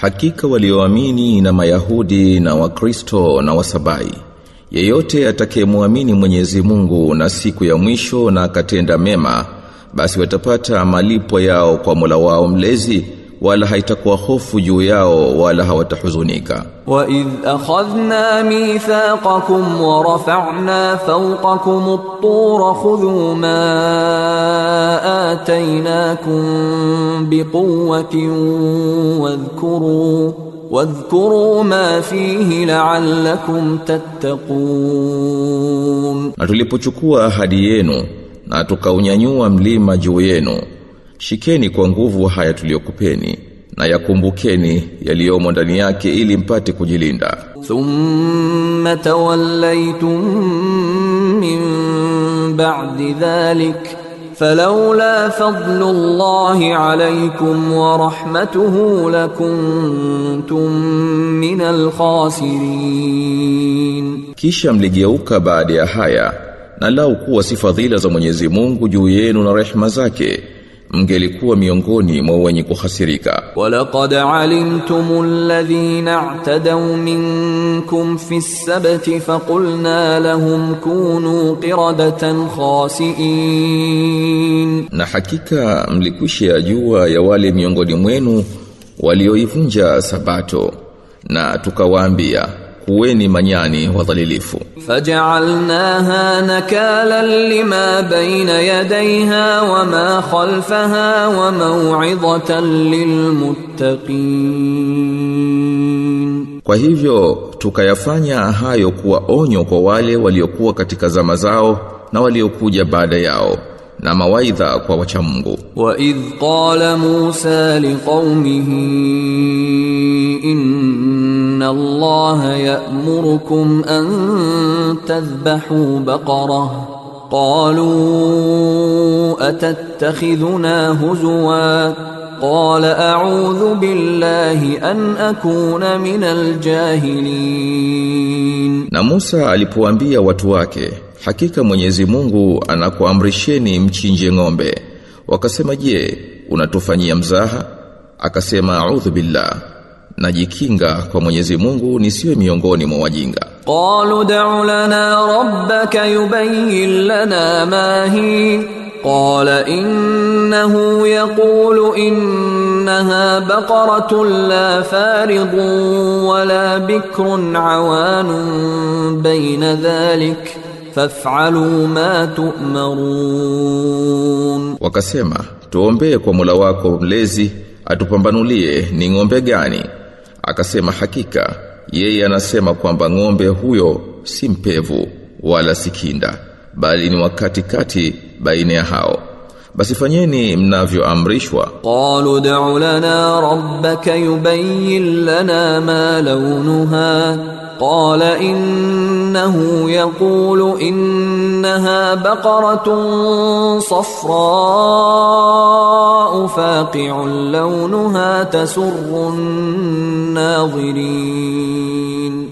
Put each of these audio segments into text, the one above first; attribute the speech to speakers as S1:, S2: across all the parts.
S1: Hakika walioamini na Mayahudi na Wakristo na Wasabai. Yeyote atakayemwamini Mwenyezi Mungu na siku ya mwisho na akatenda mema basi watapata malipo yao kwa Mola wao mlezi wala haitakuwa hofu juu yao wala hawatahuzunika.
S2: Wa idh akhadhna mithaqakum wa rafa'na fawqakum at-tur khudhu ma ataynakum biquwwatin wadhkuru wadhkuru ma fihi la'allakum tattaqun.
S1: Na tulipochukua ahadi yenu na tukaunyanyua mlima juu yenu shikeni kwa nguvu haya tuliyokupeni na yakumbukeni yaliyomo ndani yake ili mpate kujilinda
S2: ثم توليتم من بعد ذلك فلولا فضل الله عليكم ورحمته لكنتم من الخاسرين
S1: kisha mligeuka baada ya haya na lau kuwa si fadhila za Mwenyezi Mungu juu yenu na rehema zake mngelikuwa miongoni mwa wenye kuhasirika.
S2: Walaqad alimtum alladhina i'tadaw minkum fi sabti faqulna lahum kunu qiradatan khasiin.
S1: Na hakika mlikwisha jua ya wale miongoni mwenu walioivunja sabato na tukawaambia kuweni manyani wadhalilifu
S2: faj'alnaha nakalan lima baina yadayha wama khalfaha wa maw'izatan lilmuttaqin
S1: kwa hivyo tukayafanya hayo kuwa onyo kwa wale waliokuwa katika zama zao na waliokuja baada yao na mawaidha kwa wacha Mungu.
S2: Wa idh qala Musa liqaumihi in إن الله يأمركم أن تذبحوا بقرة قالوا أتتخذنا هزوا قال أعوذ بالله أن أكون من الجاهلين
S1: Na Musa alipoambia watu wake, hakika Mwenyezi Mungu anakuamrisheni mchinje ng'ombe. Wakasema, "Je, unatufanyia mzaha?" Akasema, "A'udhu billah." najikinga kwa Mwenyezi Mungu nisiwe miongoni mwa wajinga.
S2: Qalu da'u lana rabbaka yubayyin lana ma hi. Qala innahu yaqulu innaha baqaratun la faridun wala bikrun awanun bayna dhalik. Faf'alu ma tu'marun,
S1: wakasema tuombe kwa mula wako mlezi atupambanulie ni ng'ombe gani? akasema hakika yeye anasema kwamba ng'ombe huyo si mpevu wala sikinda bali ni wakati kati baina ya hao. Basi fanyeni mnavyoamrishwa.
S2: Qalu da'u lana rabbaka yubayyin lana ma launuha. Qala innahu yaqulu innaha baqaratun safraa صفراء فاقع لونها تسر الناظرين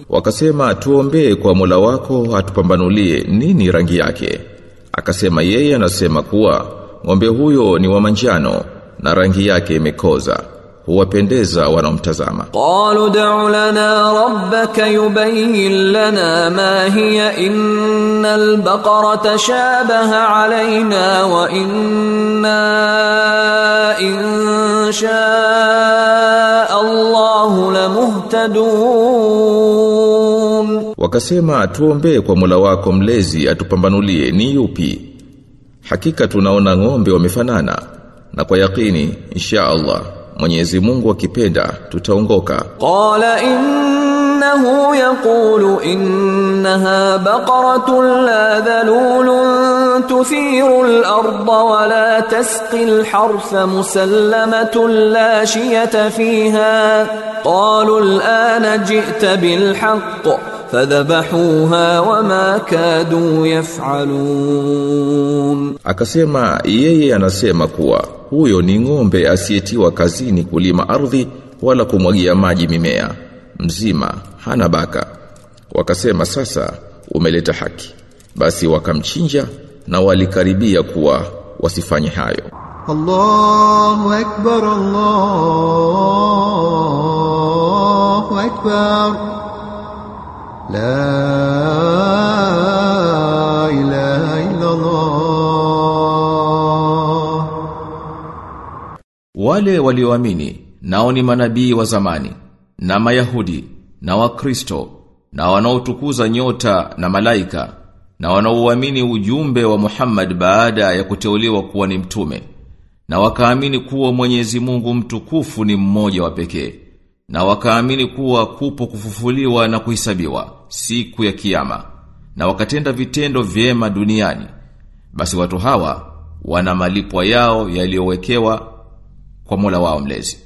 S1: Wakasema tuombee kwa Mola wako atupambanulie nini rangi yake. Akasema yeye anasema kuwa ng'ombe huyo ni wa manjano na rangi yake imekoza. huwapendeza wanaomtazama.
S2: Qalu da'u lana rabbaka yubayyin lana ma hiya innal baqara tashabaha alayna wa inna in Allahu lamuhtadun.
S1: Wakasema tuombee kwa mula wako mlezi atupambanulie ni yupi. Hakika tunaona ng'ombe wamefanana na kwa yakini insha Allah Mwenyezi Mungu akipenda tutaongoka.
S2: قال إنه يقول إن إنها بقرة لا ذلول تثير الأرض ولا تسقي الحرث مسلمة لا شية فيها قالوا الآن جئت بالحق fadhabahuha wama kadu yafalun
S3: akasema yeye anasema kuwa huyo ni ng'ombe asiyetiwa kazini kulima ardhi wala kumwagia maji mimea. Mzima hana baka. Wakasema sasa umeleta haki. Basi wakamchinja na walikaribia kuwa wasifanye hayo.
S4: Allahu akbar Allahu akbar.
S1: Wale walioamini nao ni manabii wa zamani na Mayahudi na Wakristo na wanaotukuza nyota na malaika na wanaouamini ujumbe wa Muhammad baada ya kuteuliwa kuwa ni mtume na wakaamini kuwa Mwenyezi Mungu mtukufu ni mmoja wa pekee na wakaamini kuwa kupo kufufuliwa na kuhisabiwa siku ya kiyama na wakatenda vitendo vyema duniani basi watu hawa wana malipo yao yaliyowekewa kwa Mola wao mlezi.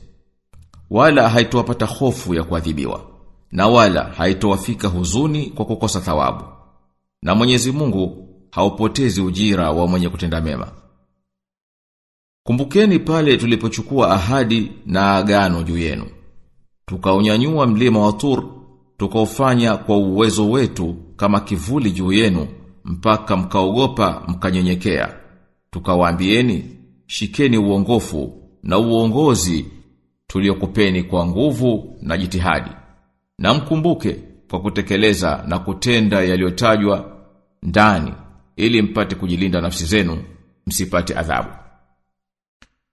S1: Wala haitowapata hofu ya kuadhibiwa na wala haitowafika huzuni kwa kukosa thawabu. Na Mwenyezi Mungu haupotezi ujira wa mwenye kutenda mema. Kumbukeni pale tulipochukua ahadi na agano juu yenu tukaunyanyua mlima wa Tur tukaufanya kwa uwezo wetu kama kivuli juu yenu mpaka mkaogopa mkanyenyekea. Tukawaambieni shikeni uongofu na uongozi tuliokupeni kwa nguvu na jitihadi. Na mkumbuke kwa kutekeleza na kutenda yaliyotajwa ndani ili mpate kujilinda nafsi zenu msipate adhabu.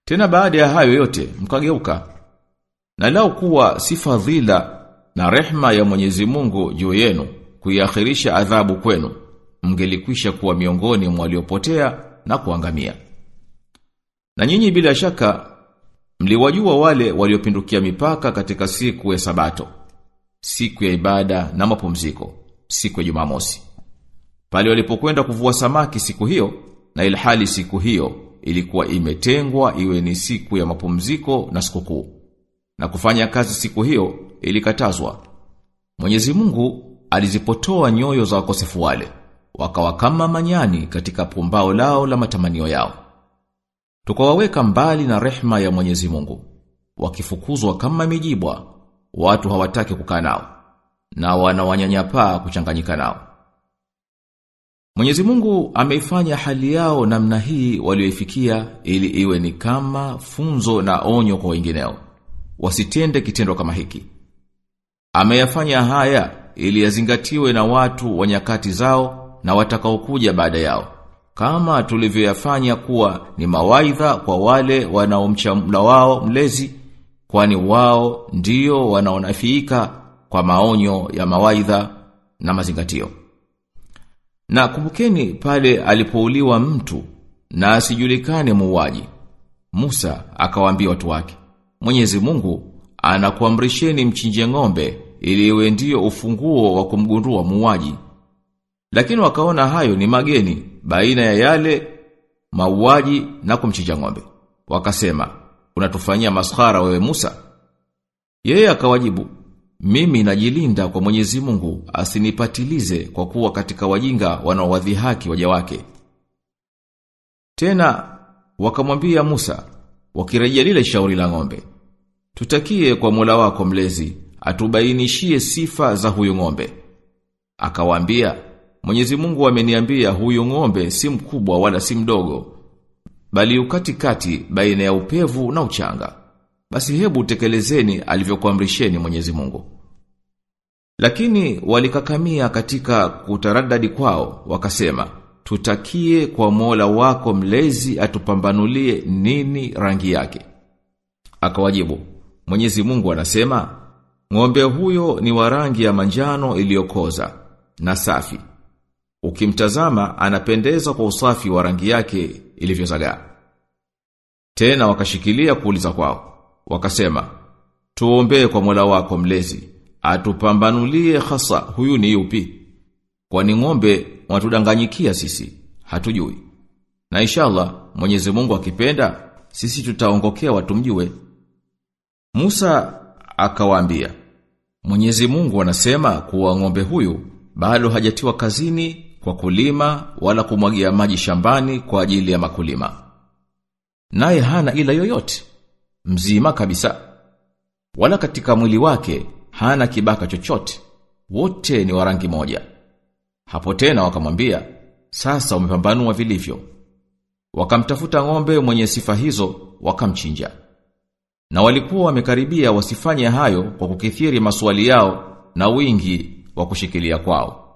S1: Tena baada ya hayo yote mkageuka na lau kuwa si fadhila na rehma ya Mwenyezi Mungu juu yenu kuiakhirisha adhabu kwenu mngelikwisha kuwa miongoni mwa waliopotea na kuangamia. Na nyinyi bila shaka mliwajua wale waliopindukia mipaka katika siku ya sabato siku ya ibada na mapumziko siku ya Jumamosi. Pale walipokwenda kuvua samaki siku hiyo na ilhali siku hiyo ilikuwa imetengwa iwe ni siku ya mapumziko na sikukuu na kufanya kazi siku hiyo ilikatazwa. Mwenyezi Mungu alizipotoa nyoyo za wakosefu wale wakawa kama manyani katika pumbao lao la matamanio yao. Tukawaweka mbali na rehma ya Mwenyezi Mungu wakifukuzwa kama mijibwa watu hawataki kukaa nao na wanawanyanyapaa kuchanganyika nao. Mwenyezi Mungu ameifanya hali yao namna hii walioifikia ili iwe ni kama funzo na onyo kwa wengineo wasitende kitendo kama hiki. Ameyafanya haya ili yazingatiwe na watu wa nyakati zao na watakaokuja baada yao kama tulivyoyafanya kuwa ni mawaidha kwa wale wanaomcha Mola wao mlezi kwani wao ndio wanaonafiika kwa maonyo ya mawaidha na mazingatio. Na kumbukeni pale alipouliwa mtu na asijulikane muuaji Musa akawaambia watu wake Mwenyezi Mungu anakuamrisheni mchinje ng'ombe ili iwe ndio ufunguo wa kumgundua muuaji lakini wakaona hayo ni mageni baina ya yale mauaji na kumchinja ng'ombe. Wakasema, "Unatufanyia maskhara wewe Musa?" Yeye akawajibu, "Mimi najilinda kwa Mwenyezi Mungu asinipatilize kwa kuwa katika wajinga wanaowadhihaki waja wake." Tena wakamwambia Musa, wakirejea lile shauri la ng'ombe, "Tutakie kwa Mola wako mlezi atubainishie sifa za huyu ng'ombe." Akawaambia, Mwenyezi Mungu ameniambia huyu ng'ombe si mkubwa wala si mdogo bali ukatikati baina ya upevu na uchanga. Basi hebu tekelezeni alivyokuamrisheni Mwenyezi Mungu. Lakini walikakamia katika kutaradadi kwao wakasema tutakie kwa Mola wako mlezi atupambanulie nini rangi yake. Akawajibu Mwenyezi Mungu anasema ng'ombe huyo ni wa rangi ya manjano iliyokoza na safi ukimtazama anapendeza kwa usafi wa rangi yake ilivyozagaa. Tena wakashikilia kuuliza kwao, wakasema, tuombee kwa Mola wako mlezi, atupambanulie hasa huyu ni yupi. Kwani ng'ombe wanatudanganyikia sisi, hatujui. Na inshallah Mwenyezi Mungu akipenda sisi tutaongokea watu mjue. Musa akawaambia, Mwenyezi Mungu anasema kuwa ng'ombe huyu bado hajatiwa kazini kwa kulima wala kumwagia maji shambani kwa ajili ya makulima. Naye hana ila yoyote, mzima kabisa. Wala katika mwili wake hana kibaka chochote. Wote ni wa rangi moja. Hapo tena wakamwambia, sasa umepambanua vilivyo. Wakamtafuta ng'ombe mwenye sifa hizo, wakamchinja. Na walikuwa wamekaribia wasifanye hayo kwa kukithiri maswali yao na wingi wa kushikilia kwao.